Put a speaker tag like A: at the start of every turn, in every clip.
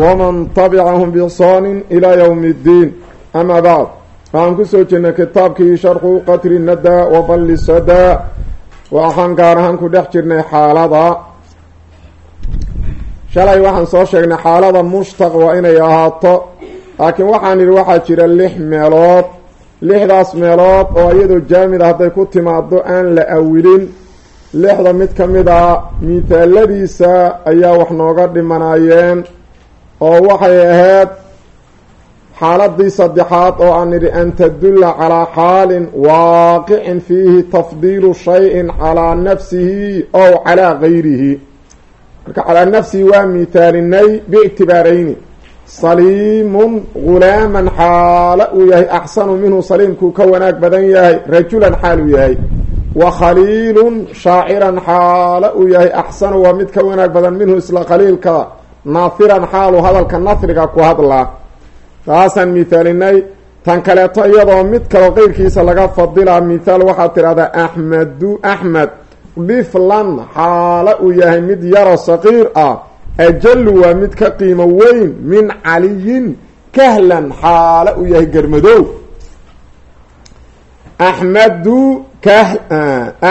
A: waman tabicahum biixsaanin ilaa yowmi iddiin amaa bacd waxaan ku soo jeednay kitaabkii sharxu qatri nadaa wa balli sadaa waxaan gaar ahaan ku dhex jirnay xaalada shalay waxaan soo sheegnay xaalada mushtaq waa inay ahaato laakiin waxaan idhi waxaa jira lix meelood lixdaas meelood oo iyadoo jaamid ah hadday ku timaado aan la awilin lixda mid ka mid a miitaaladiisa ayaa wax nooga dhimanaayeen oo waxay ahayd xaaladii saddexaad oo aan idhi an tadulla calaa xaalin waaqicin fiihi tafdiilu shayin calaa nafsihi ow calaa gayrihi. Marka calaa nafsihi waa mithaalinay biictibaarayni. Saliimun gulaaman xaalo uu yahay axsanu minhu saliimkuu ka wanaag badan yahay rajulan xaal uu yahay. Wa khaliilun shaaciran xaalo uu yahay axsanu waa mid ka wanaag badan minhu isla khaliilka naahiran xaalu hadalka nahriga ku hadlaa taasaan mithaalinay tan kaleeto iyadoo mid kaloo qeyrkiisa laga fadilaa mithaal waxaad tidhahdaa axmedu axmed. Dhiflan xaalo uu yahay mid yaro saqiir ah. Ajalu waa mid ka qiimo weyn min caliyin. Kahlan xaalo uu yahay germadow axmedu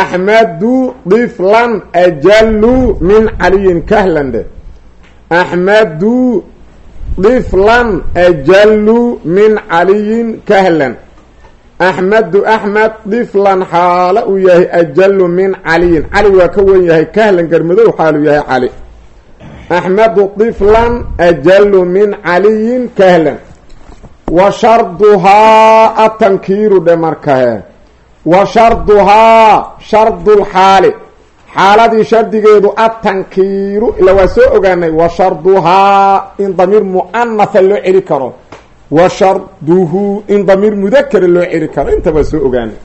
A: axmedu dhiflan ajalu min caliyin kahlan axmedu dhiflan ajalu min caliyin kahlan axmedu axmed dhiflan xaalo uu yahay ajalu min caliyin cali waa ka wen yahay kahlan garmadow xaaluu yahay cali axmedu dhiflan ajalu min caliyin kahlan wa sharduhaa atankiiru dhe markahe wa sharduhaa shardulxaali xaaladii shardigeedu atankiiru ila waa soo ogaanay wa sharduhaa in damiir mu'anaha loo celi karo. Wa sharduhu in damiir mudakara loo celi karo. Inta waa soo ogaanay.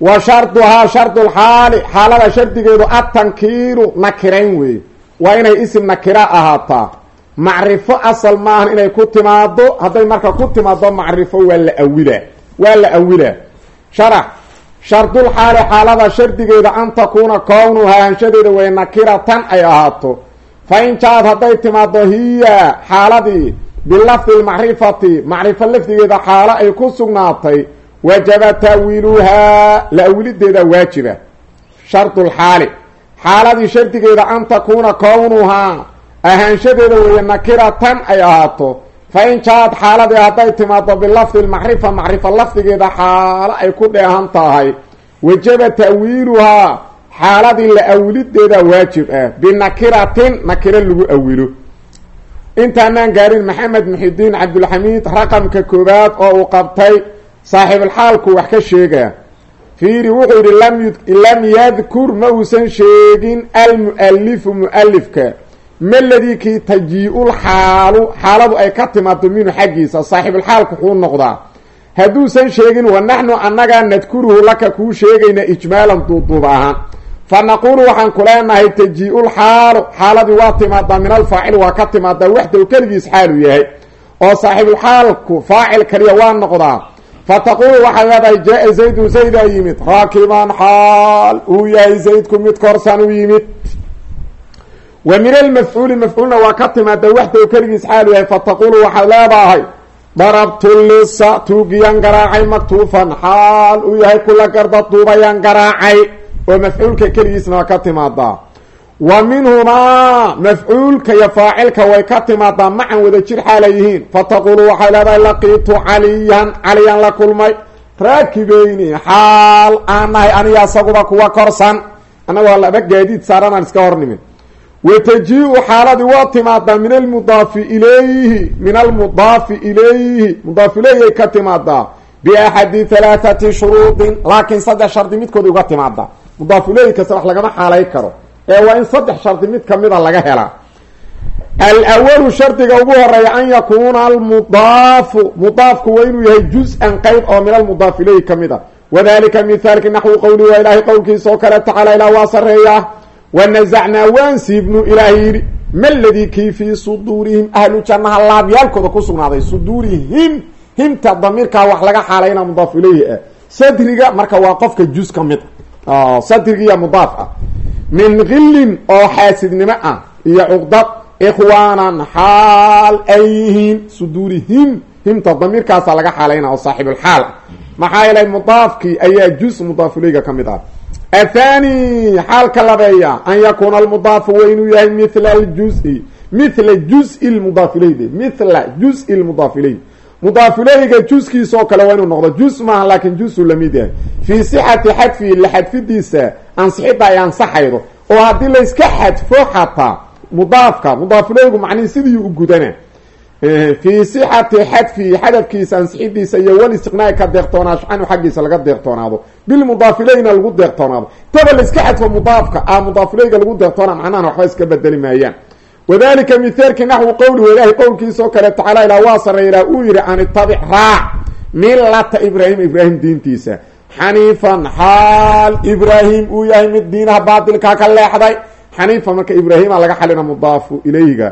A: Wa sharduhaa shardulxaali xaalada shardigeedu atankiiru nakirayn weeye. Waa inay isim nakira ahaataa. Macrifo asal maahan inay ku timaado hadday marka ku timaado macrifo waa la awilaa waa la awilaa sharax shardulxaali xaalada shardigeeda an takuuna kownuha hanshadeeda way nakiratan ay ahaato. Fa in jaad hadday timaado hiya xaaladii bilafdi lmacrifati macrifo lafdigeeda xaalo ay ku sugnaatay wajaba taawiiluhaa la awilideeda waajiba. Shardulxaali xaaladii shardigeeda an takuuna kownuhaa ahaanshadeeda weeye nakiratan ay ahaato fa in jaad xaaladii hadday timaado bilafdi lmacrifa macrifa lafdigeeda xaalo ay ku dheehan tahay wajaba ta'wiiluhaa xaaladii la awilideeda waajib ah binakiratin nakiro lagu awilo intaanaan gaarin maxamed muxidiin cabdulxamiid raqamka koowaad oo uu qabtay saaxiibulxaalku wax ka sheegaa fiiri wuxuu yidhi lam yadkur ma uusan sheegin almu'alifu mu'alifka maladii kii tajii-ul xaalu xaaladu ay ka timaado minhu xaggiisa saaxiibulxaalku wuxuu noqdaa. Hadduusan sheegin wa naxnu annagaa nadkuruhu laka kuu sheegayna ijmaalan duuduub ahaan. Fa naquulu waxaan ku leenahay tajii-ul xaalu xaaladii waa timaadaa min alfaacil waa ka timaadaa waxdow keligiis xaaluu yahay. Oo saaxiibulxaalku faacil kaliya waa noqdaa. Fa taquulu waxaad leedahay jaa-a zaydun zaydaa yimid. Raakiban xaal uu yahay zaydku mid korsan yimid wa min almafcuuli mafcuulna waa ka timaada waxdow keligiis xaalu yahay fa taquulu waxaad leedahay darabtu lisa tuugiyaan garaacay maktuufan xaal uu yahay kula garda duubayaan garaacay. Oo mafcuulka keligiisna waa ka timaadaa wa minhumaa mafcuulka iyo faacilka way ka timaadaa macan wada jir xaalay yihiin. Fa taquulu waxay leedahay laqiitu caliyan caliyaan la kulmay. Raakibeyni xaal aan nahay aniga kuwa korsan. Annagoo laba gaadiid saaranaan iska hornimin wataji-u xaaladii waa timaadaa min almudaafi ilayhi min almudaafi ilayhi. Mudaaf ilayhi ka timaadaa biaxadi halaathati shuruudin laakiin saddex shardi midkood uga timaadaa. Mudaaf ilayhi kasta wax lagama xaalay karo. Ee waa in saddex shardi mid kamida laga helaa. Alawalu shardiga ugu horreeya an yakuuna almudaafu. Mudaafku waa inuu yahay juz-an qeyb oo min almudaaf ilayhi ka mid a wadalika mithaalki naxwi qowli waa qowlkiisa oo kale tacaala ilaa waa sareeya wanazacnaa waan siibnu ilaahay yidhi ma ladii kii fii suduurihim ahlu jannaha laabyaalkooda ku sugnaaday suduurihim himta damiirkaa wax laga xaalayna mudaaf ilayhi ah sadriga marka waa qofka juz ka mid a sadrigiiya mudaaf ah min gillin oo xaasidnimo ah iyo cuqdad ikhwaanan xaal ay yihiin suduurihim himta damiirkaasaa laga xaalayna oo saaxibulxaal ah maxaa yeelay mudaafkii ayaa juz mudaaf ilayga ka mid ah athani xaalka labeeya an yakuuna almudaafu wa inuu yahay mithla aljuzi mithla juz-i lmudaaf ilayh mithla juz-i lmudaaf ilayh mudaaf ilayga juskiisa oo kale waa inuu noqdo juz maaha laakin juzu la mid yahay fii sixati xadfihi la xadfidiisa ansixidda ay ansaxaydo oo haddii layska xadfo xataa mudaafka mudaaf ilaygu macnihi sidii u gudana fii sixati xadfihi xadafkiisa ansixidiisa iyo wal istiqnaai ka deeqtoonaasho canhu xaggiisa laga deeqtoonaado bilmudaaf ilayhina lagu deeqtoonaado taba layska xadfo mudaafka a mudaaf ilayga lagu deeqtoona macnahana waxba iska bedeli maayaan. Wadalika mithaalki naxwi qowlihu ilaahay qowlkiisa oo kale tacaala ilaa waa sareeylaa uu yihi an itabic raac milata ibraahim ibraahim diintiisa. Xaniifan xaal ibraahim uu yahay mid diinaha baatilkaa ka leexday. Xaniifan marka ibraahima laga xalina mudaafu ilayga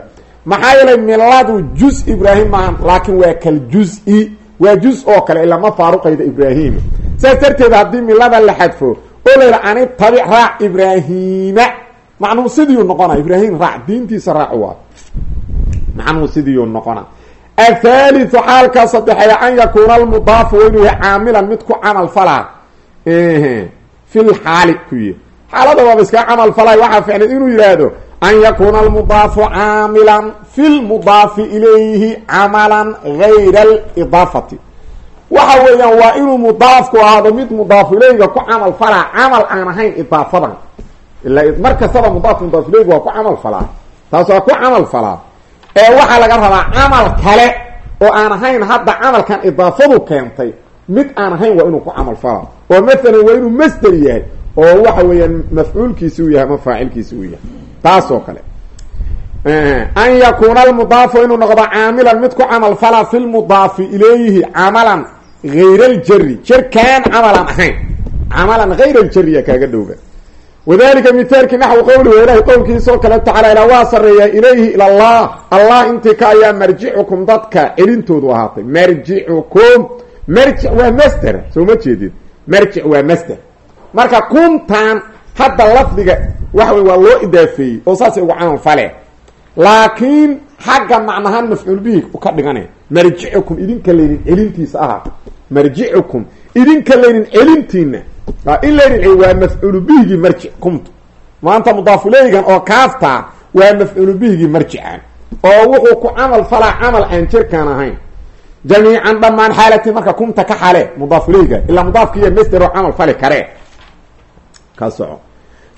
A: maxaa yeelay miladu juz ibraahim maahan laakin waa kal juz-i waa juz oo kale ilama faaruqayda ibraahima saas darteed haddii milada la xadfo oo la yidha an itabic raac ibraahiima macnuu sidiiu noqona ibraahim raac diintiisa raac waa macnuu sidiiu noqona athalithu xaalka saddexeeya an yakuuna almudaafu wa inuu yahay caamilan mid ku camal falaa fi lxaali ku yihi xaalada waaba iskaga camal falay waxaa ficnay inuu yidhaahdo an yakuuna almudaafu caamilan fi lmudaafi ilayhi camalan gayra alidaafati waxa weeyaan waa inuu mudaafku ahaado mid mudaaf ilayga ku camal falaa camal aan ahayn idaafadan. ila mar kastaba mudaaf mudaaf ilaygu waa ku camal falaa taas waa ku camal falaa ee waxaa laga rabaa camal kale oo aan ahayn hadda camalkan idaafadu keentay mid aan ahayn waa inuu ku camal falaa oo mathalan waa inuu masder yahay oo waxa weeyaan mafcuulkiisi uu yahay ama faacilkiisi uu taas oo kale. An yakuuna almudaafu inuu noqdo caamilan mid ku camal falaa fi lmudaafi ilayhi camalan gayra aljari jarkaan camalan ahayn. Camalan gayra aljariya kaaga dhowba wadalika mithaalki naxwi qowlihi ilahi qowlkiisa oo kale tacaala ilaa waa sareeyaa ilayhi ila allah. Allah intii ka ayaa marjicukum dadka celintoodu ahaatay. Marjicukum marjic waa masder soo ma jeedid marjic waa masder marka kuntan hadda lafdiga waxa wey waa loo idaafeeyey oo saasay ugu camal fale laakiin xagga macnahaan mafcuul bihi ka dhigane marjicukum idinka laynin celintiisa ahaa marjicukum idinka laynin celintiina in laynin celin waa mafcuulu bihigii marjic kumtu maanta mudaafuleygan oo kaaftaa waa mafcuulu bihigii marjican oo wuxuu ku camal falaa camal aan jirkaan ahayn. Jamiican dhammaan xaalatii marka kumta ka xale mudaafuleyga ilaa mudaafkiiyo masder oo camal fali karee ka soco.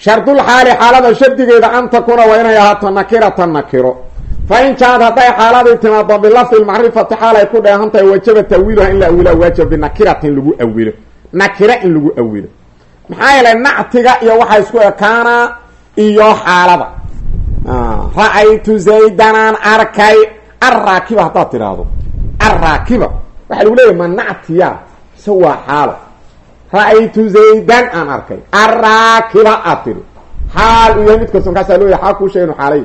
A: Shardulxaali xaalada shardigeeda an takuna waa inay ahaato nakiratan nakiro. Fa in jaad hadday xaaladii timaado bilafdi macrifati xaal ay ku dheehan tahay wajaba tawiiluha in la awilo waajib binakiratin lagu awilo. Nakira in lagu awilo. Maxaa yeelay nactiga iyo waxaa isku ekaanaa iyo xaalada. Ra'aytu zaydanaan arkay arraakiba haddaad tidhaahdo. Arraakiba waxaa lagu leeyahy ma nactiya mise waa xaalo ra'aytu zaydan aan arkay. Arraakiba aad tiri xaal uu yahay mid kasto markaasaa loo yahy xaal kuu sheega inu xaalay.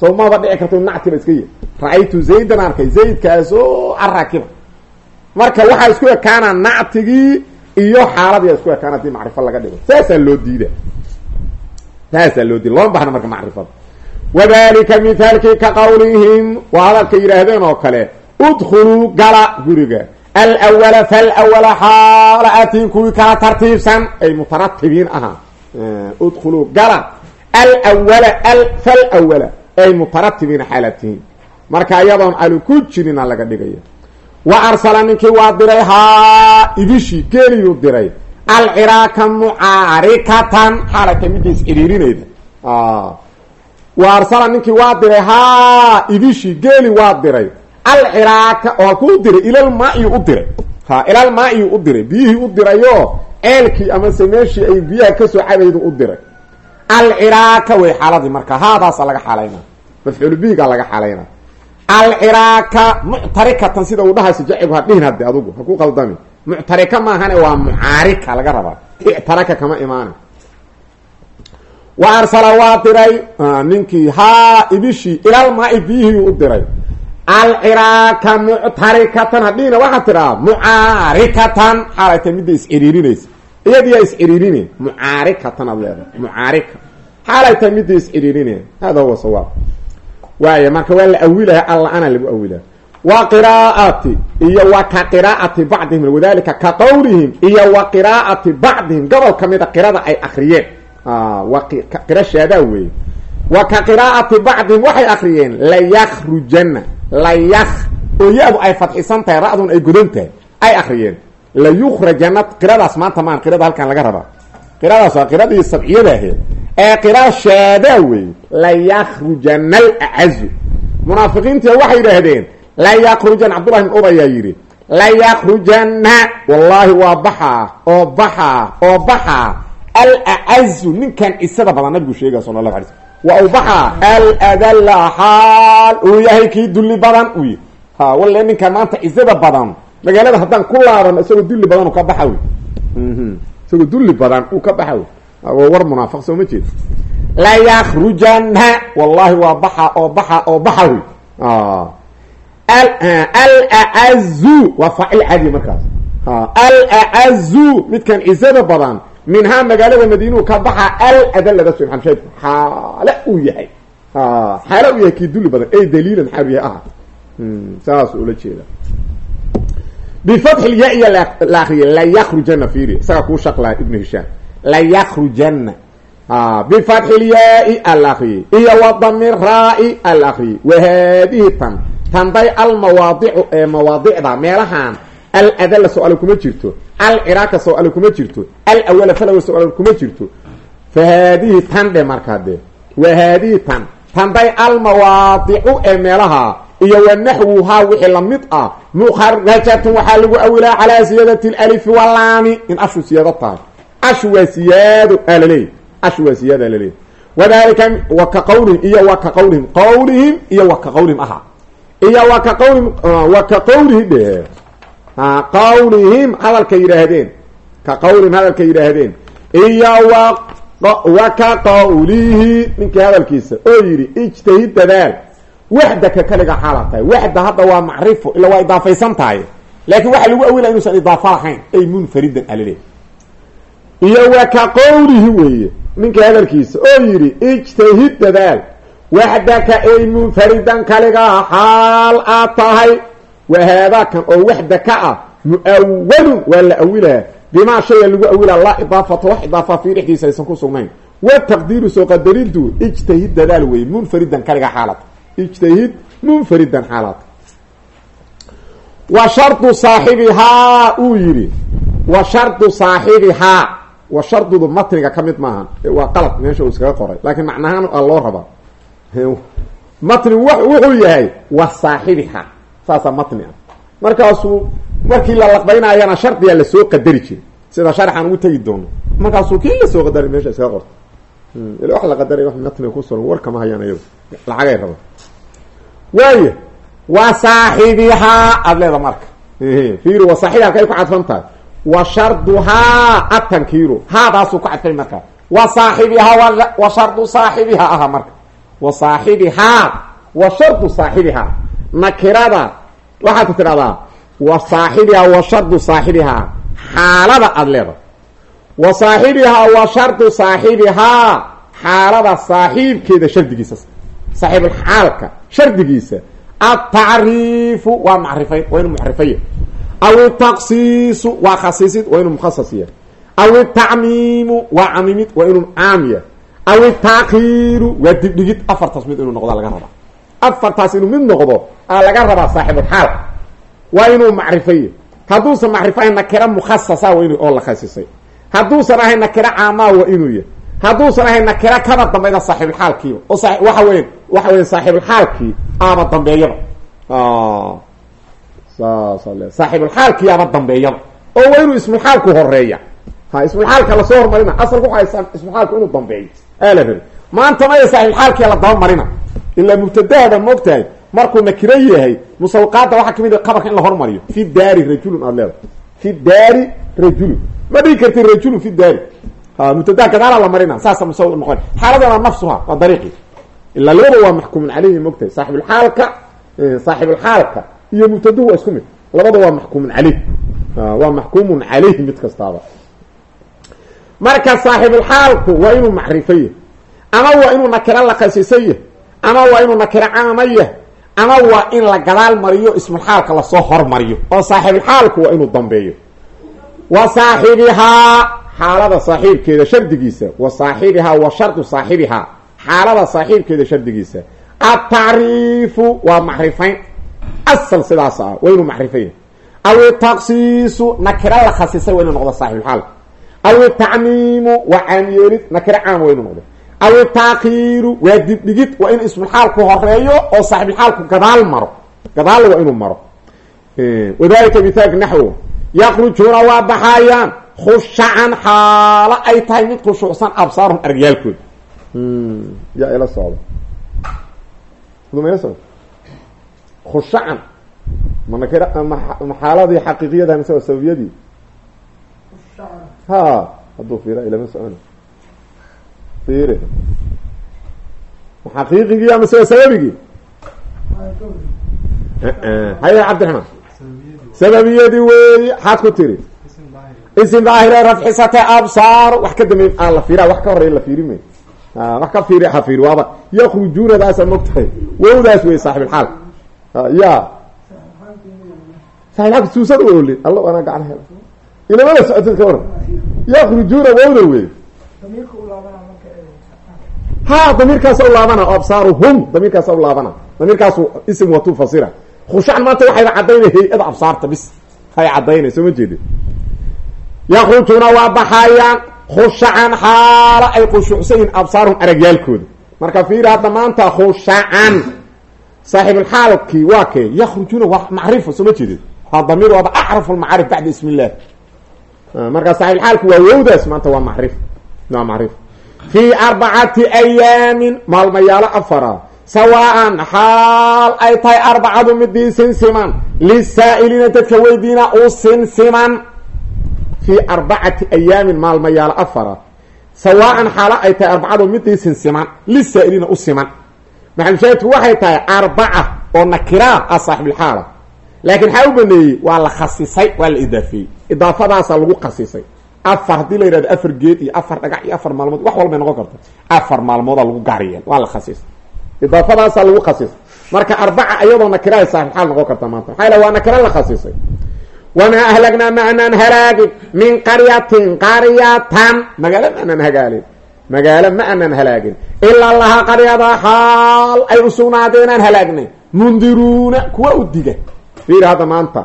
A: Soo maba dhici karto nactiba iska yahy ra'aytu zaydan aan arkay. Zaydkaasoo arraakiba. Marka waxaa isku ekaanaa nactigii iyo xaaladiia isku ekaan haddii macrifo laga dhigo. Saasaa loo diida saasaa loo diida looma bahna marka macrifada. Wadalika mithaalkii ka qawlihim waa hadalka yidhaahdeen oo kale udkhuluu gala guriga alwala falwala xaala atiin kuwii kala tartiibsan ay mutaratibiin ahaa udkhuluu gala alwala falwala ay mutaratibiina xaalatihiin marka ayadoon ali ku jirina laga dhigaya wa arsala ninkii waa diray haa idishii geeliyuu diray alciraaka mucaarikatan xaalata midiis cidhiirinayda wa arsala ninkii waa diray haa idishii geeli waa diray alciraaka oo halkuu diray ilalmaa-iyu u diray. Ha ilalmaa-iyu u diray. Biyihii u dirayoo ceelkii amase meeshii ay biyaha ka soo cabaydu u diray. Alciraaka way xaaladii marka. Haadaasa laga xaalayna. Mafcuul bihiga laga xalayna alciraaka muctarikatan sida uu dhahayso jacigu ha dhihin hadde adugu. Ha ku qaldami. Muctarika maahane waa mucaarika laga rabaa. Ictaraka kama imaana wa arsala waa diray ninkii haa ibishii ilalmaai biyihii u diray alciraaka muctarikatan hadhiina waxaa tidhaha mucaarikatan xaalay tahay midda is-ciriirinaysa iyadiyaa is-ciriirine mucaarikatan aad leedahay. Mucaarika xaalay tahay midda is-ciriirine hada huwa sawaab. Waaya marka waa la awilaya alla ana lagu awilaya wa qiraa'ati iyo wa ka qiraa'ati bacdihim. Wadalika ka qowlihim iyo wa qiraa'ati bacdihim. Gobol ka mida qirada ay akriyeen wa qira shaadaa weeye wa ka qiraa'ati bacdihim waxay akriyeen layakrujana layak oo ya-du ay fadxisan tahay ra-dun ay godan tahay ay akriyeen layukrajana qiradaas maanta maan qirada halkan laga rabaa. Qiradaas waa qiradii sabciyada aheed ee qira shaadaa weeye layakrujana alacazu munaafiqiintii waxay yidhaahdeen layakrujan cabdullahi bn ubayaa yidhi layakrujana wallaahi waa baxaa oo baxaa oo baxaa alacazu ninkan cisada badan nabigu sheegaya sala allahu alay wa u baxaa aladalla xaal uu yahay kii dulli badan u ha walle ninkan maanta cisada badan. Magaalada haddaan ku laabano isagoo dulli badan ka baxa isagoo dulli badan uu ka baxa wey waa war munaafiq soo ma jeed. Layakrujana wallahi waa baxa oo baxa oo baxa wey alacazu waa faacil cadi markaas. Alacazu midkan cisada badan minhaa magaalada madiinuu ka baxa aladalada so maxamshaydku xaale uu yahay. Xaale uu yahay kii dulli badan. Ey daliilan yahay. Aha. Saas ula jeeda. Bifatxi lya-ya la akriya layakrujana fiiri isagaa kuu shaqlaa ibnu hishaam. Layakrujana bifatxi lyaa-i ala akriyay iyo wadami raa-i ala akriyay wahaadihi tan. Tanday almawaadicu ee mawaadicda meelahaan aladala so-aale kuma jirto alciraaka so-aale kuma jirto alawala falawa so-aale kuma jirto. Fa haadihi tan dhe markaa dee wa haadihi tan tanday almawaadicu ee meelaha iyo wa naxwuhaa wixii la mid ah. Mukharajatun waxaa lagu awilaa calaa siyaadati lalifi walaami in ashu siyaado tahay. Ashu waa siyaado aa laleeyahy ashu waa siyaado aa laleeyahy wa ka qawlihim iyo wa ka qawlihim qawlihim iyo wa ka qawlihim aha. Iyo wa ka qawlihim wa ka qawlihi qawlihim hadalkay yidhaahdeen. Ka qawlihim hadalkay yidhaahdeen. Iyo wa ka qawlihi ninkii hadalkiisa oo yidhi ijtahid dadaal waxdaka kaliga xaala tahay waxda hadda waa macrifo ila waa idaafaysan tahay. Laakiin waxaa lagu awilaya inuusan idaafa lahayn ay munfaridan alale iyo wa ka qawlihi weeye ninkii hadalkiisa oo yidhi ijtahid dadaal waxdaka ay munfaridan kaliga xaal aad tahay wahaadaakan oo waxda ka ah muawalun waa la awilaa bimaa shaya lagu awilaa laa idaafata wax idaafa fii dhexdiisa aysan ku sugnayn wa taqdiiru soo qadaridu ijtahid dadaal weeye munfaridan kaliga xaalad ijtahid munfaridan xaalad wa shardu saaxibihaa uu yidhi wa shardu saaxibihaa wa shardudu matniga ka mid maaha waa qalad meesha uu iskaga qoray laakiin macnahaan a loo rabaa matnigu wuxuu yahay wa saaxibihaa saasaa matni ah. Markaasuu markii la laqbaynaayana shardiyaa la soo qadari jiray. Sida sharxaan ugu tegi doono. Markaasuu kii la soo qadaray meesha iskaga qorta. Ila wax la qadaray wax matniga ku suran war kama hayaan ayagu. Lacagay raba. Waaya wa saaxibihaa aada leeda marka. Fiiri wa saaxibi halkay ku cadfan tahay. Wa sharduhaa atankiiru. Haadaasuu ku cadfay marka. Wa saaxibihaa wa shardu saaxibihaa aha marka. Wa saaxibihaa wa shardu saaxibihaa nakirada. Waxaad tidhahdaa wa saaxibihaa wa shardu saaxibihaa xaalada aada leeda wa saaxibihaa wa shardu saaxibihaa xaalada saaxiibkeeda shardigiisa. Saaxiibulxaalka shardigiisa. Atacriifu waa macrifayn waa inuu macrifaya aw itaqsiisu waa khasiisid waa inuu mukhasasiya aw itacmiimu waa camimid waa inuu caamiya aw itaakiiru waa dibdhigid afartaas mid inuu noqda laga rabaa afartaas inuu mid noqdo aa laga rabaa saaxibulxaal waa inuu macrifaye hadduusan macrifo nakira mukhasasa waa inu oo la khasisay. Hadduusan ahayn nakira caamaa waa inuu yahy hadduusan ahayn nakira kaba dambayda saaxibulxaalkiiba oo waxa weya waxa weya saaxibulxaalkii aaba dambeeyaba. Saasa le saaxibulxaalkii aaba dambeeyaba. Oo waa inuu ismulxaalku horreeya ha ismulxaalka la soo hormarina. Asalku waxaysan ismulxaalku inuu dambeeyo aa la rabi maanta maya saaxibulxaalkia la daba marina. Ilaa mubtadahada moogtahay markuu nakiro yahay musawqaadda waxaa ka mid a qabarka in la hormariyo fi daari rajulun aad leedahay. Fi daari rajulun. Ma dhigi karti rajulun fi daari? Ha mubtadaha gadaalaa la marina saasa musaw noqon. Xaaladana nafsuha waa dariiqi. Ilaa labada waa maxkuumun caleyhi moogtahay saaxibulxaalka saaxibulxaalka iyo mubtaduhu waa isku mid. Labada waa maxkuumun caleyh waa maxkuumun caleyhi mid kastaaba. Marka saaxibulxaalku waa inuu macrifaya ama waa inuu nakiro la khasisaya ama waa inuu nakiro caamaya ama waa in la gadaal mariyo ismulxaalka la soo hormariyo oo saaxibulxaalku waa inuu dambeeyo. Wa saaxibihaa xaalada saaxiibkeeda shardigiisa. Wa saaxibihaa wa shardu saaxibihaa xaalada saaxiibkeeda shardigiisa. Atacriifu waa macrifayn. Asal sidaas ah waa inuu aw itaqsiisu nakiro la khasisay waa inuu noqdo saaxibulxaalka aw itacmiimu waa caamyeelid nakiro caam waa inuu noqdo aw itaakiiru waa dibdhigid waa in ismulxaalku horeeyo oo saaxibulxaalku gadaal maro. Gadaal waa inuu maro. Wadalika bitaag naxwo yakrujuuna waa baxaayaan. Khushacan xaalo ay tahay mid khushuucsan absaarum argyaalkooda yaa ila socda. Ma ila socda? Khushacan. Ma nakira ma xaaladii xaqiiqiyada mise waa sababiyadii ha hadduu fiira ilama socona fiire ma xaqiiqigii amase waa sababigii haya cabdiraxmaan sababiyadii weeye xaad ku tiri isim daahire rafxisate absaar wax ka dambe aan la fiira wax ka horeya la fiiri may wax ka fiiri ha fiiri waaba yakrujuunadaasa mogtahay wowdaas wey saaxibilxaal ya saaxibilxaalka suusad u oli alla anaa gacan hela ilamada socotid ka waran yakrujuuna wowda wey ha damiirkaasa u laabana o absaaruhum damiirkaasa u laabana. Damiirkaasu ism watu fasira. Khushacan maanta waxayba caddaynay hay'ada absaarta bis. Hay caddaynay soo ma jeedin yakrujuuna waa baxayaan khushacan xaalo ay khushuucsan yihiin absaaruhum marka fiiri hadda maanta khushacan saaxibulxaalkii waa kee? Yakrujuuna waa macrifo soo ma jeedin waa damiir waaba acrafu lmacaarif bacda ismi illah marka saaxibulxaalku waa wowdaas maanta waa macrif. Waa macrif fii arbacati ayaamin maalmayaalo afara sawaan xaal ay tahay arbacadu midii sinsiman lisaa'iliina dadka weydiina u sinsiman fii arbacati ayaamin maalmayaalo afara sawaan xaalo ay tahay arbacadu midii sinsiman lisaa'iliina u siman maxalushaahidku waxay tahay arbaca oo nakiraa ah saaxibilxaala laakiin maxaa u baneeyey waa la khasisay waa la idaafeeyey idaafadaasaa lagu khasisay afar haddii la yidhahdo afar geed iyo afar dhagax iyo afar maalmood wax walbay noqon karta afar maalmoodaa lagu gaariyeen waa la khasisay idaafadaasaa lagu khasisay marka arbaca iyadoo nakirahay saaxibxaal noqon karta maanta? Maxaa waa nakira la khasisay wamaa ahlagnaa ma anaan halaagin min qaryatin qaryatan. Magaalo ma anaan hagaalin. Magaalo ma anaan halaagin. Ilaa lahaa qaryada xaal ay usugnaadeynaan halaagnay mundiruuna kuwa u diga. Fiiri hadda maanta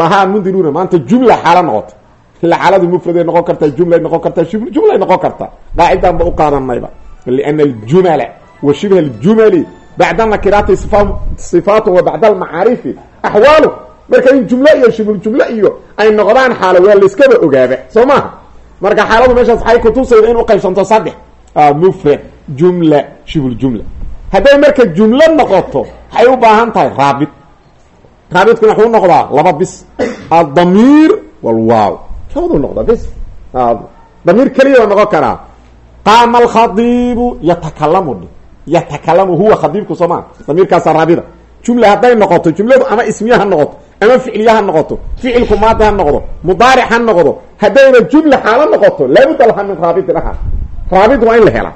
A: lahaa mundiruuna maanta jumla xaalo noqota xaaladu mufraday noqon kartaa jumlay noqon kartaa jumlay noqon kartaa. Qaacidan ba u qaadanayba. Liana aljumala wa shibha aljumali bacda nakiraati sifaatu wa bacda almacaarifi axwaalu marka in jumlo iyo shibhuljumlo iyo ay noqdaan xaalo waa layskaba ogaaba soo maaha marka xaaladu meeshaas waxay kutusayda in uqaybsanto saddex. Mufrad jumla shibhuljumla hadday marka jumlo noqoto waxay u baahan tahay raabit. Raabidkuna waxuu noqdaa laba bis. Adamiir walwaaw labaduu noqdaa bis damiir keliya noqon karaa qaama alkhadiibu yatakalamu dhi yatakalamu huwa khadiibku soomaa damiirkaasa raabida. Jumla hadday noqoto jumladu ama ismiye ha noqoto ama ficliye ha noqoto ficilku maadi ha noqdo mudaaric ha noqdo haddayna jumla xaalo noqoto laabudda laha min raabidin aha raabid waa in la helaa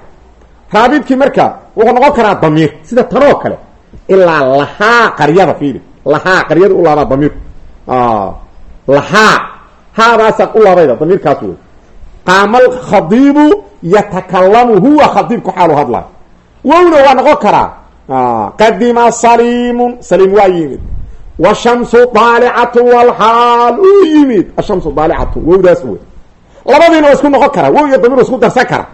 A: raabidkii marka wuxuu noqon karaa damiir sida tanoo kale. Ilaa lahaa qaryada fiiri lahaa qaryada u laabaa damiirku haadaasaa u laabayda damiirkaas wey qaama alkhadiibu yatakalamu huwa khadiibku xaalu hadlaayo wowna waa noqon karaa qadima saliimun saliim waa yimid. Washamsu daalicatu walxaal uu yimid. Ashamsu daalicatu wowdaas wey labadiina waa isku noqon karaa wow iyo damiir isku darsan kara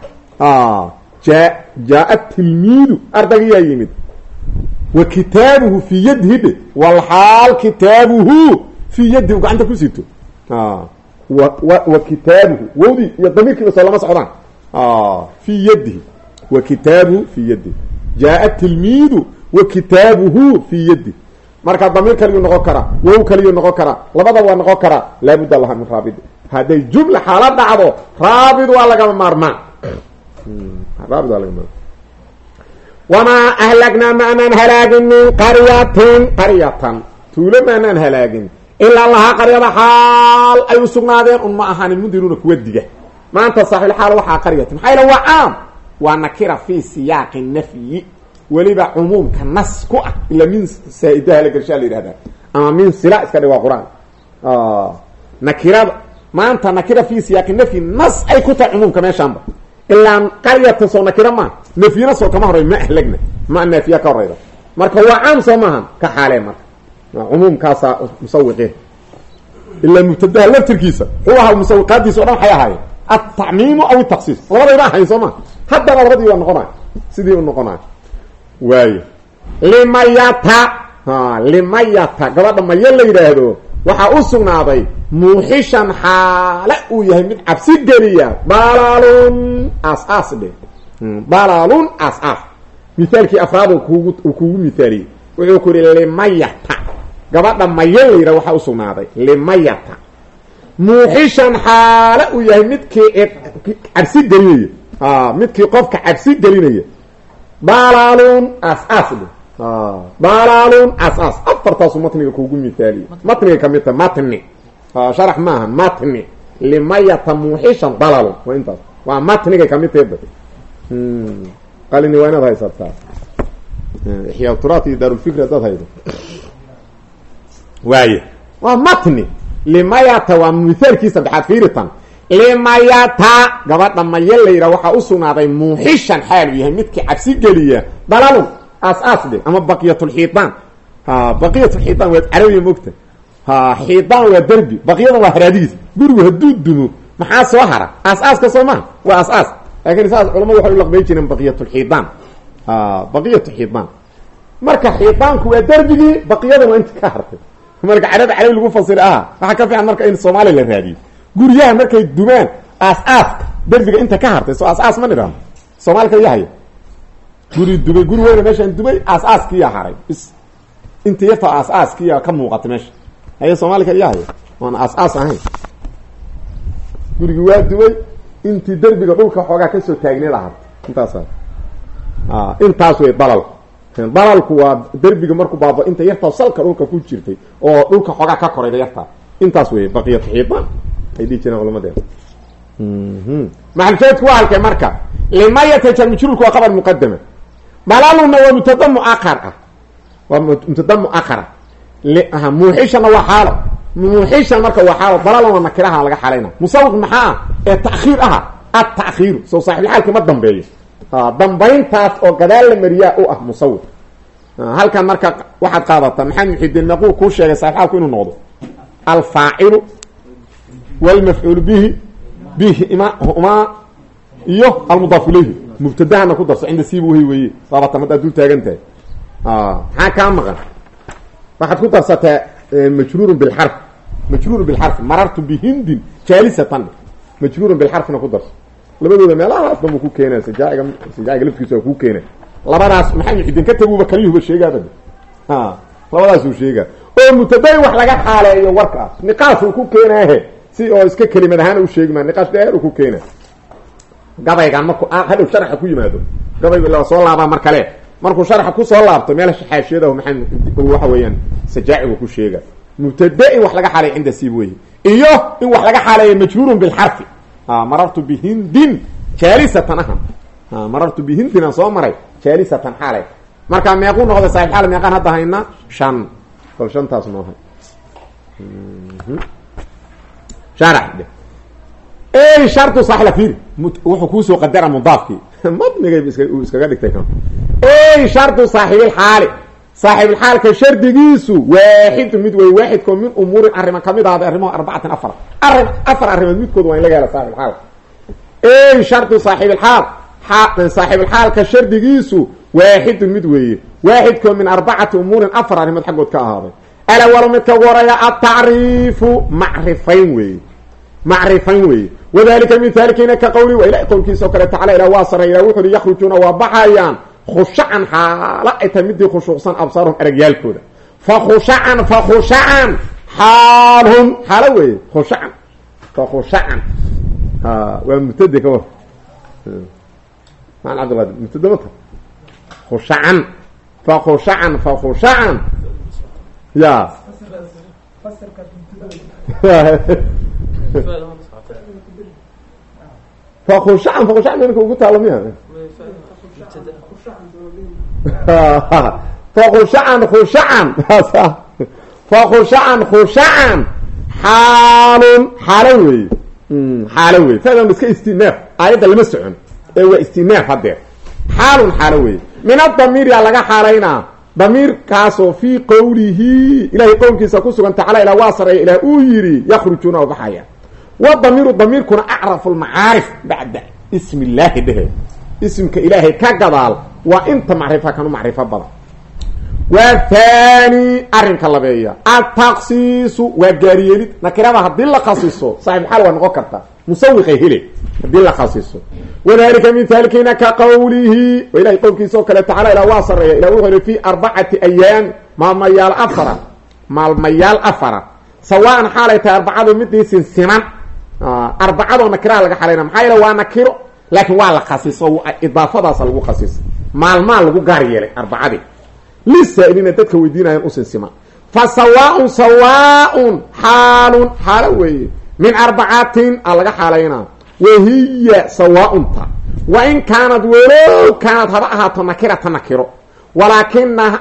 A: ja jaa tilmiidu ardaygiyaa yimid. Wa kitaabuhu fii ku sito wa kitaabuhu. Wowdii iyo damiirkiiba soo lama socdaan. Fii yadihi. Wa kitaabuhu fii yadihi. Jaa tilmiidu wa kitaabuhu fii yadi marka damiir kaliyuu noqon karaa wow kaliyuu noqon karaa labada waa noqon karaa laabudda laha min raabid. Hadday jumla xaala dhacdo raabid waa lagama maarmaan. Raabid waa laga maarmaan. Wamaa ahlagnaa ma anaan halaagin min qaryatin qaryatan tuulo ma anaan halaagin ilaa lahaa qaryada xaal ay u sugnaadeen un ma ahaanin mundiruuna kuwa diga maanta saaxibulxaal waxaa qaryatan maxaa yale waa caam waa nakira fii siyaaqi nafyi weliba cumuumka nas ku ah ilaa min saa-idaha la yihahdaa ama min sila iska dhig waa qur'aan nakirada maanta nakira fii siyaaqi nafyi nas ay ku tahay cumuumka meeshaanba ilaa qaryatan soo nakira maa nafyina soo kama horey ma ahlagna ma naafiya ka horeyda marka waa caam soo maahan ka xaalee marka cumuumkaasaa musawiqeen ilaa mubtadaha laftirkiisa. Wuxuu ahaa musawiqaadiisa o dhan waxay ahaayeen. Altacmiimu aw itaqsiis labadayba ahayn soo maa haddana labadii waa noqonayo sidii u noqonayo waayo limayata. Limayata. Gabadha mayo la yidhaahdo. Waxaa u sugnaaday muuxishan xaale uu yahay mid cabsi geliya. Balaalun aas-aas dhe balaalun aas-aas mithaalkii afraad kugu kugu mithaaliyey wuxuu ku yihi limayata gabadha mayo la yidhahdo waxaa u sugnaaday limayata. Muuxishan xaale uu yahay midkii cabsi gelinaya midkii qofka cabsi gelinaya balaalun aas-aas dhe balaalun aas-aas afartaasu matniga kuugu mithaaliye matniga ka mid taha matni. Sharax maaha matni. Limayata muuxishan dalalun waa intaas. Waa matnigay ka mid tahe qalini waa inaad haysataa ixyaa turaat iyo daarulfikri haddaad haydo waaye. Waa matni limayata waa mithaalkii saddexaad fiiritan. Limayata gabadha maya la yidhaha waxaa u sugnaaday muuxishan xaalu yahay midkii cabsi geliya. Dalalun aas-aas ama baqiyatulxiidaan baqiyatulxiidaan waa carabiya mogta xiidaan waa derbi baqiyadan waa haraadigiis gurigu hadduu dumo maxaa soo hara? Aas-aaska soo maha waa aas-aas laakiin saas culamadu waxay u laqbay jireen baqiyatulxiidaan baqiyatu xiidaan marka xiidaanku waa derbigii baqiyadan waa inta ka hartay marka carada carabi lagu fasira aha waxaa ka fiican marka in soomaaliya la raadiyo. Guryaha markay dumaan aas-aaska derbiga inta ka hartay soo aas-aas ma nidhaahno. Soomaalika yahaya guri dubay guri weyna meeshaan dubay aas-aaskiiyaa haray. Bis inta yarta aas-aaskiiya ka muuqata meesha. Haye soomaalika yahaya waan aas-aas ahayn gurigi waa dubay intii derbiga dhulka xoogaa ka soo taagneed ahartay intaas intaas wey dalalku dalalku waa derbiga markuu baaba inta yartaa salka dhulka ku jirtay oo dhulka xoogaa ka korayda yartaa intaas wey baqiyatu xiidaan ay dhihi jireen culamadeeda maxalsheedku waa halkay marka limayata jarmijruurku waa qabar muqadama dalaluna waa mubtada muaqar ah. Waa mubtada muaqara muuxishana waa xaalo. Muuxishan marka waa xaalo dalalan waa nakiraha laga xalayna. Musawiq maxaa ah? Ee ta'khiir aha. Adtakhiiru soo saaxibilxaalki ma dambeeyo dambayntaas oo gadaal la mariyaa u ah musawiq halkan marka waxaad qaadataa maxamed muxidiin meequu kuu sheegay saaxibxaalku inuu noqdo. Alfaacilu wlmafcuul bihi bihi ima iyo almudaaf ilayhi. Mubtadahana ku darso cinda siiba wahi weye saabatan haddaad dul taagan tahay. Maxaa kaa maqan? Waxaad ku darsataa majruurun bilxarf majruurun bilxarfi marartu bihindin jaalisatan. Majruurun bilxarfina ku darso labadooda meelahaasba mu ku keenaa sajaaciga sajaaciga lafkiisa waa kuu labadaas maxamed muxidiin ka taguba kaliyuhuba sheegaaba labadaasuu sheegaa oo mubtadain wax laga xaaleeyo warkaas. Niqaash uu ku keenaahe si oo iska kelimad ahaan u sheegi maa dheer uu ku keena gabaygan marku hadhow sharaxa ku yimaado. Gabaygu la soo laabaa mar kale. Markuu sharaxa ku soo laabto meel xaashiyadahu maxamed waxa weeyaan sajaacigu ku sheega mubtada in wax laga xaaleeyo cinda siib weye iyo in wax laga xaaleeyo majruurun bilxarfi marartu bihindin jaalisatan aha. Marartu bihindin aan soo maray jaalisatan xaalay. Markaa meequu noqday saaxib xaal meeqaan hadda hayna? Shan. Bal shantaas noohay sharax de. Ey shartu saaxla fiiri wuxuu kuusoo qadara mudaafkii. Madnigay iskaga dhigtay kan. Ey shartu saaxibilxaali saaxibilxaalka shardigiisu waaxidu mid wey waaxidkoo min umuurin arrima ka mid ahaaday arrimahu arbacatan afar. Arrin afar arrimood midkood waa in laga hela saaxibilxaalka ey shartu saaxibilxaal saaxibilxaalka shardigiisu waaxidun mid weeye. Waaxidkoo min arbacati umuurin afar arrimood xaggood ka ahaaday alawalo midka ugu horreeya atacriifu macrifayn weeye. Macrifayn weeye. Wadalika mithaalkiina ka qowli waa ilahi qowlkiisa oo kale tacala ilah waa ilah wuxu uhi yakhrujuuna waa baxayaan khushacan xaalo ay tahay midii khushuucsan absaaruhum aragyaalkooda. Fa khushacan fa khushacan xaalhum xaalo weeye khushacan fa khushacan waa mubtade ka war maan cabdilqadir mubtade mata khushacan fa khushacan fa khushacan ya. Fakhushacan fakhushacan ninka ugu taalo miya fakhushacan khushacan fakhushacan khushacan xaalun xaalo weeye xaalo weye fadan iska istinaaf aayadda lama socon ee waa istinaaf haddeer xaalun xaalo weeye min adamiiryaa laga xaalaynaa damiirkaasoo fii qowlihi ilahay qowlkiisa ku sugan tacala ilaa waa sareeya ilaah uu yidhi yakhrujuuna oo baxaya wa damiiru damiirkuna acrafu lmacaarif bacda ismi illaahi dhehe ismka ilaahay ka gadaal waa inta macrifa kanu macrifo badan. Waa thani arrinka labeeya. Ataksiisu waa gaariyeelid nakirada haddii la khasiso saaxib xaal waa noqon karta. Musawiqay hele haddii la khasiso wadalika mithaalkiina ka qawlihi. Waa ilahay qowlkiisa oo kale tacala ilaa waa sareeya ilah wuxuu yihi fi arbacati ayaam maalmayaal afara. Maalmayaal afara. Sawaan xaalay tahay arbacadu midiisin siman. Arbacadoo nakiraha laga xalayna maxaa yeele waa nakiro. Laakiin waa la khasiso idaafadaasa lagu khasisa maalmaa lagu gaar yeelay arbacadii lisaa-ilina dadka weydiinayan usinsima fa sawaaun sawaaun xaalun xaalo weeye. Min arbacatin a laga xaalaynaa wahiya sawaaunta. Wa in kaanad walow kaanad haba ahaato nakirata nakiro. Walaakina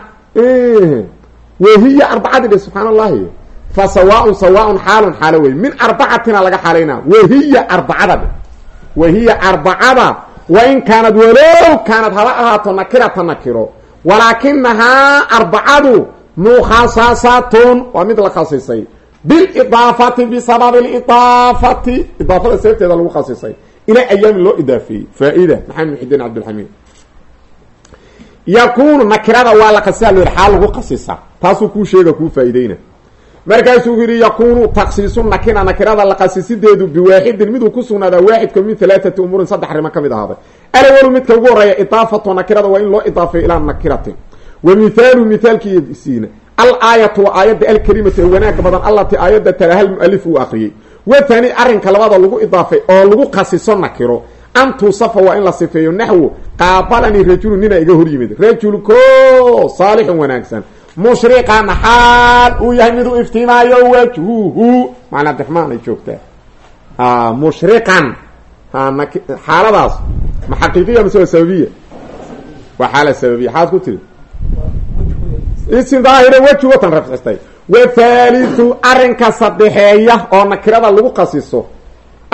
A: wahiya arbacadii dhe subxaan allahi fa sawaaun sawaaun xaalun xaalo weye min arbacatina laga xaalaynaa wahiya arbacada dhe wahiya arbacada wa in kaanad walow kaanad haba ahaato nakirata nakiro walaakinahaa arbacadu mukhasasatun waa mid la khasisay bilidaafati bisababi lidaafati idaafada sababteeda lagu khasisay ilaa ayaami loo idaafeeyey faa-ida maxamed muxidiin cabdilxamiid yakunu nakirada waa la khasisa lo xaal lagu khasisa taasuu kuu sheega kuu faa-ideyna markaasuu yidhi yakunu taksiisu nakira nakirada la khasisideedu biwaaxidin. Miduu ku sugnaadaa waaxidka min halaaati umuurin saddex arrimo ka mid ahaaday. Alawalu midka ugu horreeya idaafatu nakirada waa in loo idaafeeyo ilaa nakiratin wa mithaalu mithaalkiisiina al aayatu waa aayadda alkarimatu ee wanaaga badan allati aayadda talahal mualif uu akriyey wathani arrinka labada lagu idaafay oo lagu khasiso nakiro an tuusafa waa in la sifeeyo naxwu qaabalanii rajulu ninaa iga hor yimid. Rajulko saalixun wanaagsan mushriqan xaal uu yahay miduu iftiimaayo wajhuhu macnaa abdiraxmaan ay joogtaa mushriqan. Xaaladaas. Ma xaqiiqiya mise waa sababiya waa xaala sababiya xaad ku tiri. Isim daahira weji watan rafcistay. Wathalithu arrinka saddexeeya oo nakirada lagu khasiso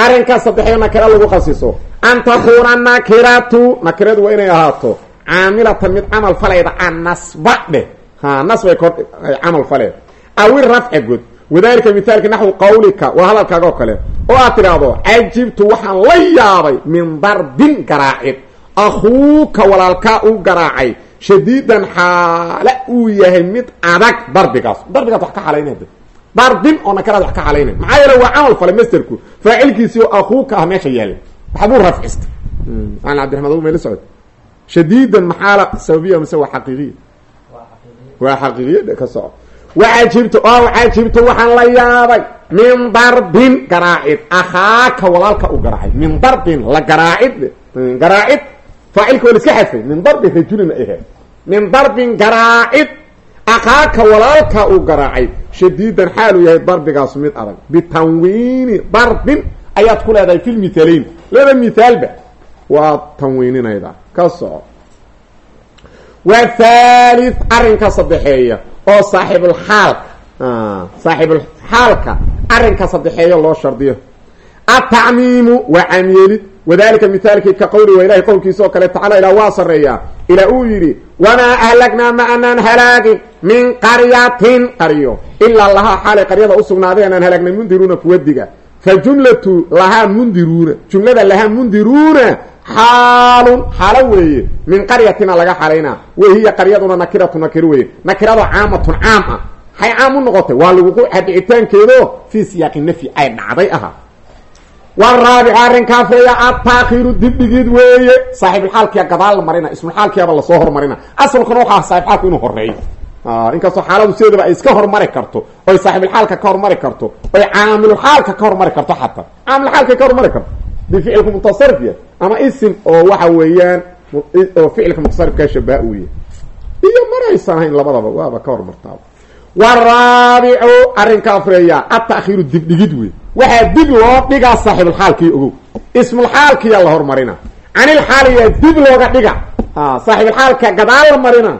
A: arrinka saddexeeya nakira lagu khasiso an takuuna nakiratu nakiradu waa inay ahaato. Caamilatan mid camal falayda an nasba dheh ha nasbay kor camal faleed awi rafca god wadalika mithaalka naxwi qawlika waa hadalkaaga oo kale oo aad tidhaahdo cajibtu waxaan la yaabay min darbin garaacid. Akhuuka walaalkaa uu garaacay shadiidan xaale uu yahay mid adag darbigaas darbigaas wax ka xalaynay darbin oo nakaraad wax ka xalaynay maxaa yeele waa camal falay masterku faacilkiisii oo akuuka ah meesha yaalla waxbuu rafcista maala cabdiraxmaan mala socod. Shadiidan maxaala sababiya mise waa xaqiiqiya waa xaqiiqiyada ka soco wacajibtu oo cajibtu waxaan la yaabay min darbin garaacid. Akhaaka walaalka u garaacay. Min darbin la garaacid garaacid faacilka waa la min darbin rajulin ahe min darbin garaacid akhaaka walaalka uu garaacay. Shadiidan xaalu yahay darbigaas mid adag. Bitanwiini darbin ayaad ku leedahay fi lmithaalayn laba mithaalba waad tanwiininaydaa ka soco waa thalith arrinka saddexeeya oo saaxibulxaalka saaxibulxaalka arrinka saddexeeya loo shardiyo. Atacmiimu waa caamyeelid wadalika mithaalkii ka qowli waa ilahay qowlkiisa oo kale tacala ilaa waa sarreeyaa ilaa uu yidhi wamaa ahlagnaa ma anaan halaagin min qaryatin. Qaryo ilaa lahaa xaalay qaryada usugnaaday anaan halaagnay mundiruuna kuwa diga fa jumlatu lahaa mundiruuna. Jumlada lahaa mundiruuna xaalun xaalo weeye min qaryatina laga xalaynaa wahiya qaryaduna nakiratu nakiro weeye. Nakirado caamatun caam ah. Hay caam u noqotay waa lagu dhicitaankeedo fii siyaaqi nafyi ay dhacday ahaa waraabicu arrinkaa feeya ataakiru dibdhigid weeye. Saaxibulxaalkiya gadaal la marina ismulxaalkiyaaba la soo hormarina. Asalkuna waxaa saaxibxaalku inuu horeeyo inkastoo xaaladu sideedaba ay iska hormari karto oy saaxibulxaalka ka hormari karto oy caamilulxaalka ka hormari karto xataa. Caamilxaalka ka hormari karto di ficilka mutasarifya ama isim oo waxa weeyaan oo ficilka mutasarifkaa shabaa u yahy iyo maraysan ahayn labadaba waaba ka hormartaaba waraabicu arrinka afreeya ata'khiiru dibdhigid wey waxaa dib loo dhigaa saaxibulxaalkii ogow ismulxaalkiya la hormarina canilxaaliya dib looga dhiga saaxibulxaalka gadaal la marina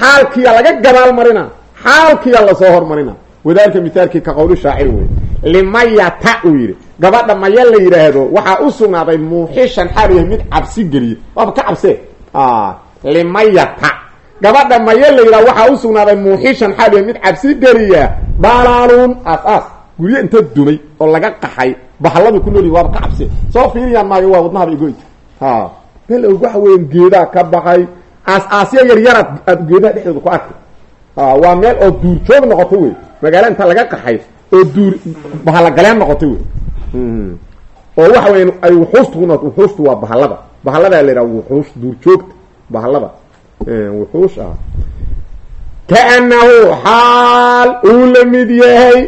A: xaalkiya laga gadaal marina xaalkiya la soo hormarina wadaalika mithaalkii ka qowli shaacir wey limayata uu yidhi gabadha maya la yidhaahdo waxaa u sugnaaday muuxishan xaal yahay mid cabsi geliye waaba ka cabsee limayata. Gabadha maya la yidhahdo waxaa u sugnaaday muuxishan xaal yahay mid cabsi geliya. Balaalun aas-aas guryo inta dumay oo laga qaxay bahalladu ku noolyihin waaba ka cabsee soo fiiriyaan maayo waa wadnahaba igoyta ha meel waxa weyan geedaa ka baxay. Aas-aasya yar yaraad aad geedaha dhexdooda ku arkay waa meel oo duurjoog noqotay wey. Magaala inta laga qaxay oo duur bahalogaleen noqotay wey oo waxa weya ay wuxuusta ku noqot wuxuustu waa bahallada. Bahalladaa la yidhaha wuxuush duurjoogta. Bahallada. Wuxuush ah. Kaanahu xaal uu la mid yahay.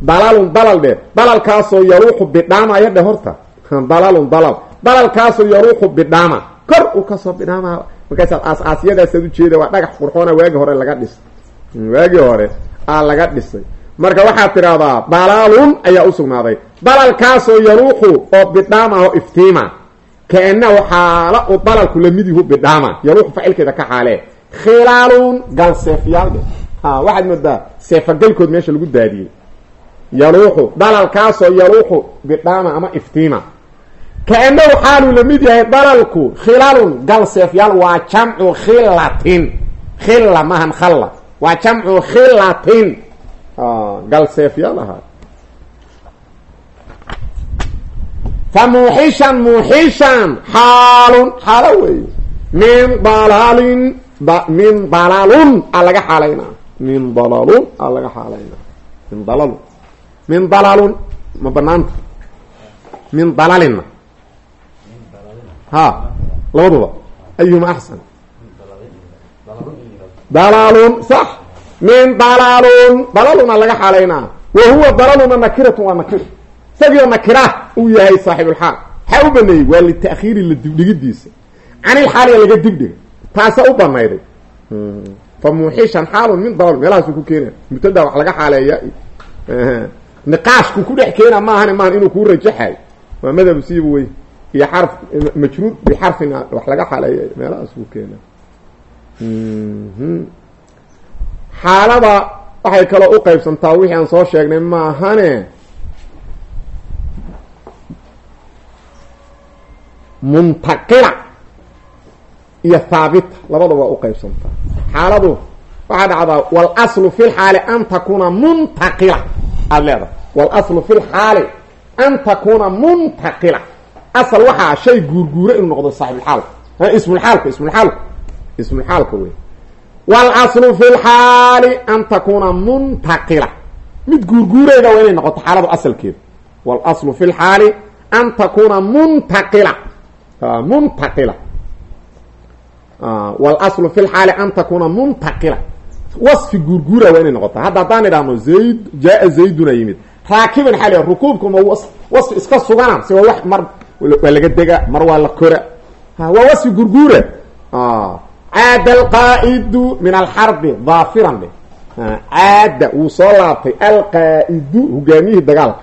A: Dalalun dalal dhe dalalkaasoo yaruuxu bidhaamaya dhe horta. Dalalun dalal. Dalalkaasoo yaruuxu bidhaama. Kor uu ka soo bidhaama. Markaasaad aas-aasyadaasaad ujeeda waa dhagax qurxoona waagi hore laga dhisay waagii hore aa laga dhisay. Marka waxaad tidhaahdaa dalaalun ayaa u sugnaaday dalalkaasoo yaruuxu oo bidhaama oo iftiima. Kaanahu xaala u dalalku la mid yahu bidhaama. Yaruuxu facilkeeda ka xaalee. Khilaalun gal seefyaal dhe waxaad moodaa seefagalkood meesha lagu daadiyey. Yaluuxu dalalkaasoo yaluuxu bidhaama ama iftiima. Kaanahu xaaluu la mid yahay dalalku khilaalun gal seefyaal waa jamcu khilatin khilla maahan khalla. Waa jamcu khilatin gal seefyaal ahaa fa muuxishan muuxishan xaalun xaalo weeye min dalaalin min dalalun a laga xaalaynaa min dalalun a laga xaalaynaa min dalalun min dalalun ma banaanta min dalalinna ha labaduba ayuhuma axsan dalalun sax min dalalun dalalun a laga xaalaynaa wa huwa dalaluna nakiratun waa nakir isagioo nakira uu yahay saaxibulxaal maxaa u baneeyey waa lita'khiiri la dibdhigidiisa canilxaaliya laga dibdhiga taasa u banayday. Fa muuxishan xaalun min dalal meelahaasu ku keenaya mubtada wax laga xaaleeya. Niqaashku ku dhex keena maahan maahan inuu kuu rajaxayo waa madhabu siiba wey iyo xarf majruud bixarfin wax laga xaaleeya. Meelahaas ku keena xaalada waxay kaloo u qaybsantaa wixii aan soo sheegnay maahane muntaqila iyo haabita labada waa u qaybsantaa xaaladu waxaa dhacdaa walaslu fi lxaali an takuna muntaqila aada leedahay. Walaslu fi lxaali an takuna muntaqila asal waxaa shay guurguura inuu noqdo saaxibulxaalka ismulxaalka ismulxaalku ismulxaalka wey walaslu fi lxaali an takuna muntaqila mid guurguureyda waa inay noqoto xaaladu asalkeeda walaslu fi lxaali an takuna muntaqila muntaila wاlaslu fi lxaali an takuna muntaila waصfi guurguura waa inay noqota hadda haddaan idhaahno zayd jaa zayduna yimid raakiban xaal rukuubkuma wasfi iska sugana si waa wa mar waa laga dega mar waa la kora waa wasfi gurguura caada alqaa'idu min alxarbi daafiran dhe caada wuu soo laabtay alqaa'idu hogaamiyihii dagaalka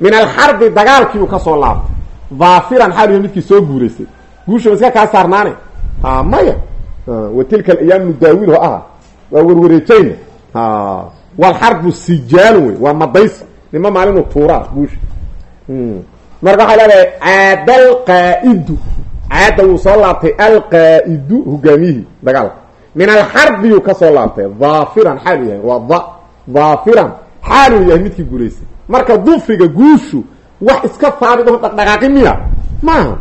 A: min alxarbi dagaalkii uu ka laabtay dhaafiran xaal midkii soo guuraystay guusha iska kaa saarnaane. Ha maya. Wa tilka alayaam nudaawilho aha waa warwareejayna walxarbu sijaalun wey. Waa madaysi. Nima maalinu tuuraa guusha. Marka waxay leedahay caada alqaa'idu caada wuu soo laabtay alqaa'idu hogaamiyihii dagaalka min alxarbiyuu ka soo laabtay. Dhaafiran xaalu yahay. Waa da dhaafiran xaaluu yahay midkii guulaystay marka dufriga guushu wax iska faabid oo miya? Maaha.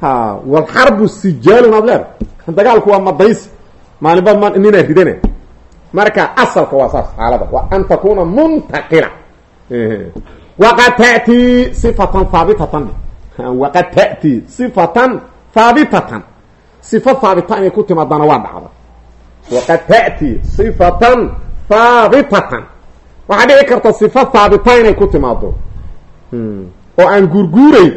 A: Ha walxarbu sijaalun aad leeda dagaalku waa madaysi maalinba ma nina ridana marka asalka waa saas xaalada. Waa an takuna muntaqila waqad ta'tii sifatan haabitatan waqad ta'tii sifatan haabitatan sifa haabita inay ku timaadana waa dhacda waqad ta'tii sifatan haabitatan waxaa dhici karta sifa haabita inay ku timaado oo aan guurguurayn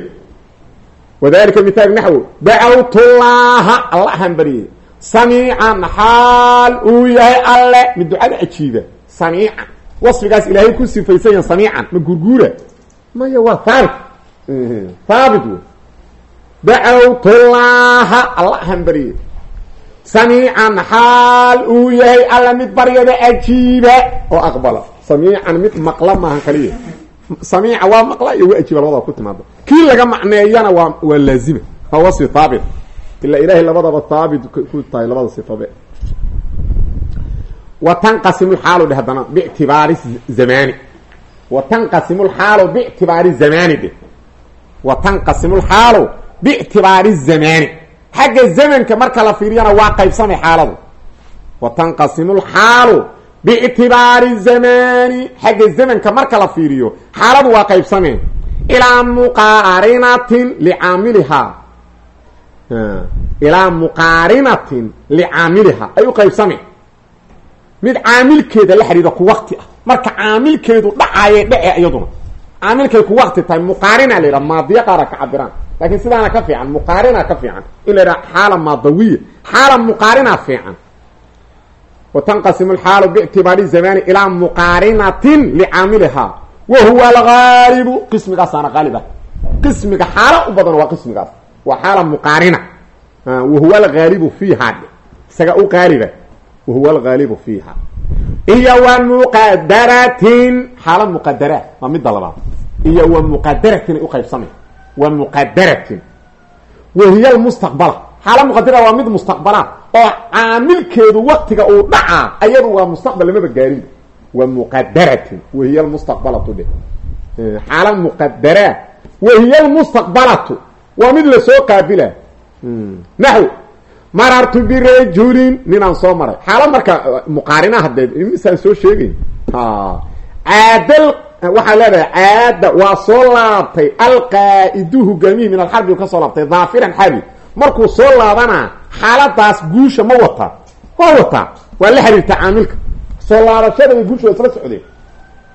A: wadalika mithaal naxwo dacawtullaaha allahan baryay samiican xaal uu yahay alle. Mid ducada ajiiba samiican. Wasfigaas ilaahay ku sifaysan yaha ma guurguura maya waa haabit haabit wey dacawtullaaha allahan baryay samiican xaal uu yahay alle. Mid baryada ajiiba oo aqbala. Samiican mid maqla maahan kaliya samiica waa maqla iyo waa ajiiba labadaba ku timaada kii laga macneeyana waa waa laazima waa wasfi haabit ilaa ilahay labadaba haabit ku tahay labada sifabe wa tanqasimu lxaalu dheh haddana bictibaari zamani wa tanqasimu lxaalu bictibaari zamani dheh. Wa tanqasimu lxaalu bictibaari zamani xagga zamanka marka la fiiriyana waa qaybsamay xaaladu. Wa tanqasimu lxaalu bictibaari zamani xagga zamanka marka la fiiriyo xaaladu waa qaybsameen. Ilaa muqaarinatin licaamilihaa ilaa muqaarinatin licaamilihaa ay u qaybsameen. Mid caamilkeeda la xidhiida ku wakti ah. Marka caamilkeedu dhacaayay dhece iyaduna. Caamilkay ku wakti tahay muqaarina la yidhaha maadiya qaara ka cabiraan. Laakiin sidaana ka fiican muqaarina ka fiican. In la yidhaha xaala maadawiya xaala muqaarina fiican watanqasimu alxaalu bictibaari zamani ilaa muqaarinatin licaamilihaa wa huwa algaalibu qismigaasaana qaalib ah qismiga xaalo u badan waa qismigaas. Waa xaala muqaarina. Wa huwa algaalibu fiiha. Isaga u qaaliba wa huwa algaalibu fiiha. Iyo wa muqadaratin. Xaala muqadara. Waa midda labaad. Iyo wa muqadaratin ay uqaybsamay wa muqadaratin. Wa hiya almustaqbala xaala muqadara waa mid mustaqbala oo caamilkeedu waktiga uu dhacaa ayadu waa mustaqbal lamaba gaarin wa muqadaratin wa hiya almustaqbalatu dhe xaala muqadara wa hiya almustaqbalatu waa mid la soo qaabila. Naxw marartu birajulin ninaan soo maray. Xaala marka muqaarina hadeed misaan soo sheegayn caadal waxaa leedahay caada waa soo laabtay alqaa-idu hogaamihi min alxarbi ka soo laabtay dhaafiran xaali markuu soo laabanaa xaaladaas guusha ma wataa waa wataa waa la xiriirta caamilka. Soo laabashada iyo guusha waa isla socdeen.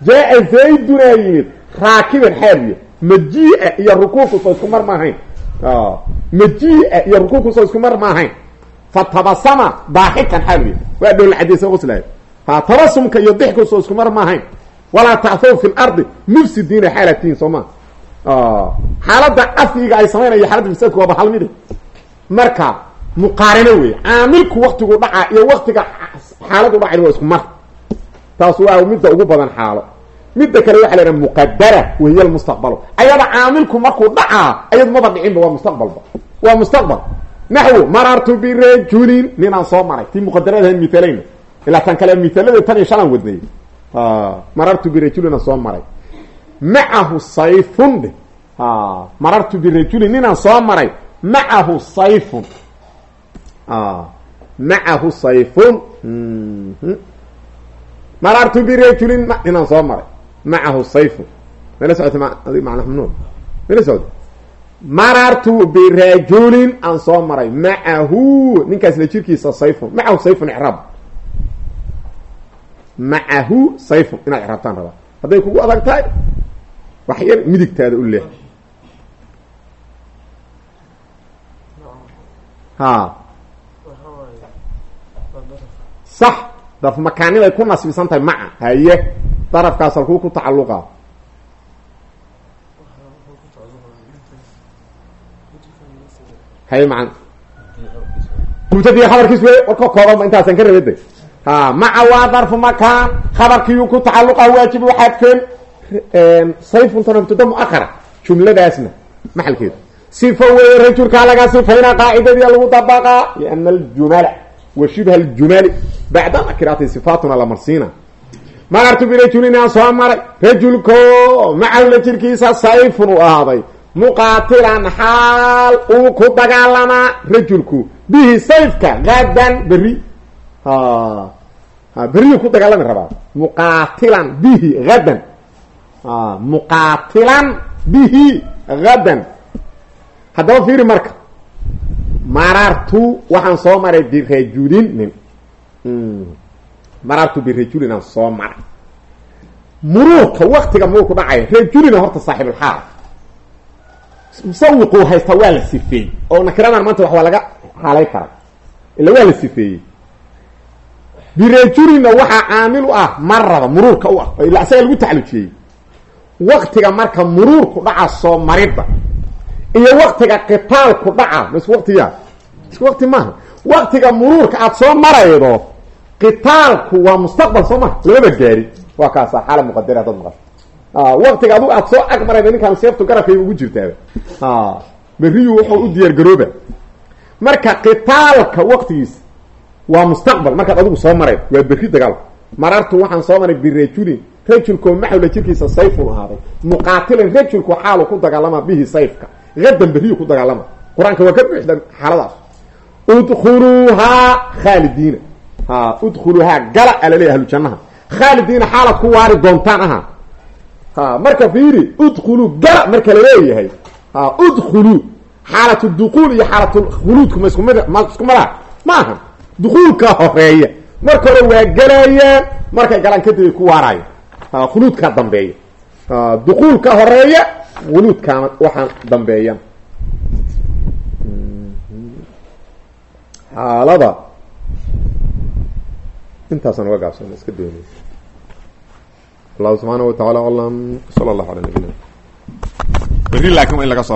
A: Jaa-a zaydunaa yimid. Raakiban xaaliya majii-a iyo rukuuku soo isku mar maahayn majii-a iyo rukuuku soo isku mar maahayn fa tabasama daaxikan xaaliya waa dhoola cadeysa qoslay ha tabasumka iyo dixku soo isku mar maahayn walaa tacthaw fi lardi mufsidiina xaalatiin soo maa xaaladda cafyiga ay samaynayo xaaladda fasaadku waaba hal mid marka muqaarino wey caamilku waktigu dhacaa iyo waktiga xaaladu dhacay waa isku mar. Taas waa midda ugu badan xaalo. Midda kale waxa la yhaha muqadara wahiya almustaqbalo ayada caamilku markuu dhacaa ayadu maba dhicinba waa mustaqbalba waa mustaqbal. Naxwo marartu birajulin ninaan soo maray. Tii muqadaradahan mialayna ilaa tan kale mialada tan iyo shalan wadnay. Marartu birajulin aan soo maray. Macahu sayfun. Marartu birajulin ninaan soo maray macahu sayfun macahu sayfun marartu birajulin ninaan soo maray macahu sayfun mala socota mana mamnuun mala socota marartu birajulin aan soo maray macahu ninkaasna jirkiisa sayfun macahu sayfun icraab macahu sayfun inaad icraabtaan rabaa hadday kugu adag tahay wax yar midigtaada u leeh ha sax darf makaaniday ku nasbisan tahay maca haye. Darafkaas halkuu ku tacalluqa. Haye macan. Mubtadiga khabarkiis wey warka koobanba intaasan ka rabada ha maca waa darfu makaan khabarkiiyuu ku tacalluqa waajib waxaadfeen sayfuntana mubtada muakara jumladaasna maxalkeeda sifo weeye rajulkaa laga sifayna qaacidadii lagu dabaqaa liana aljumala wa shibha aljumali bacda nakiraati sifaatuna la marsiina. Marartu birajulin soo maray rajulko macahu la jirkiisa sayfun uu ahaaday muqaatilan xaal uu ku dagaalamaa rajulku bihi sayfka gadan berri. Berriyu ku dagaalami rabaa. Muqaatilan bihi hadan muqaatilan bihi hadan haddaba fiiri marka. Marartu waxaan soo maray birajulin nin. Marartu birajulin aan soo maray. Muruurka waktiga muruurku dhacaya rajulina horta saaxibulxaal musawiquu haystaa waa la sifeeyey. Oo nakiradan maanta wax waa laga xaalay kara ila waa la sifeeyey. Birajulina waxaa caamil u ah marada muruurka u ah. Ila asaga lagu taxalujiyey. Waktiga marka muruurku dhaca soo maridda iyo waktiga qitaalku dhaca. Ma isku waktiya isku wakti maaha. Waktiga muruurka aada soo maraydo qitaalku waa mustaqbal soo maha lababa gaari waa kaasa xaala muqadara haddaad maqasho. Waktiga adu aada soo ag marayda ninkaan seeftu garabkayba ugu jirtaaba beriyu wuxuu u diyaar garooba. Marka qitaalka waktigiisa waa mustaqbal. Markaad adigu soo marayd waa berri dagaalku marartu waxaan soo maray birajulin. Rajulkoo maxawla jirkiisa sayfun ahaaday. Muqaatilan rajulku xaalu ku dagaalama bihi sayfka hadan berriyu ku dagaalama. Qur'aanka waa ka buuxda xaaladaas. Udkhuluuhaa khaalidiina. Udkhuluuhaa gala alaleeya ahlu jannaha. Khaalidiina xaalaad ku waari doontaan aha. Marka fiiri udkhuluu gala marka la leeyahay udkhuluu xaalatu duquul iyo xaalatkhuluudku ma iskumid ma isku madaha ma aha. Dukuulkaa horreeya. Marka hore waa gelayaan markay galaan kadib ay ku waaraayo. Khuluudkaa dambeeya. Dukuulka horreeya khuluudkaana waxaa dambeeyan. Xaalada intaasaan uga gaabsana iska doonay allahu subxaana wa tacaala aclam sala allahu ala nabina berri laakin waa in laga soo